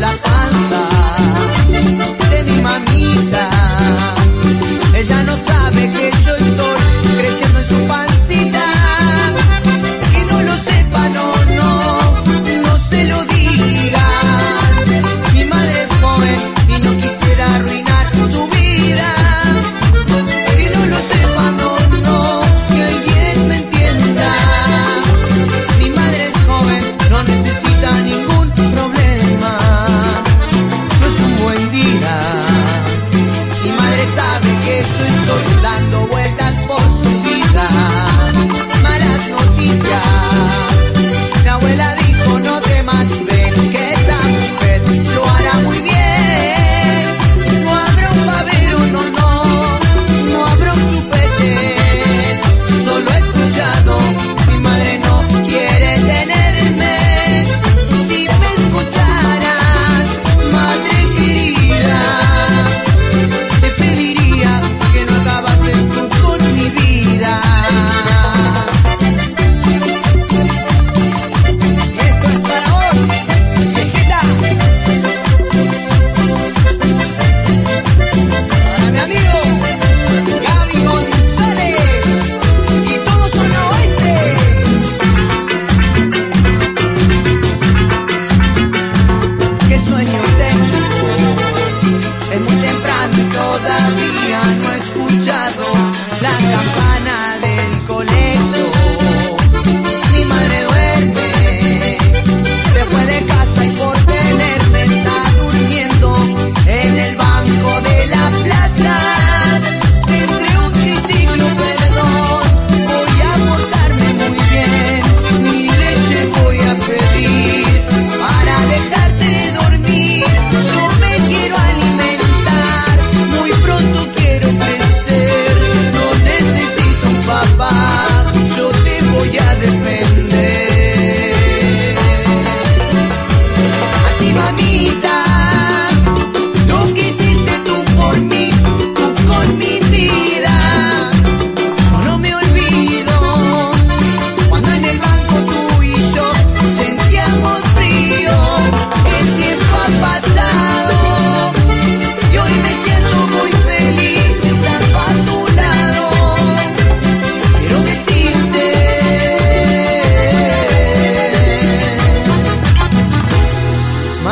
la panza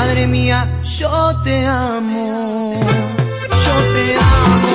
Madre mía, yo te amo. Yo te amo.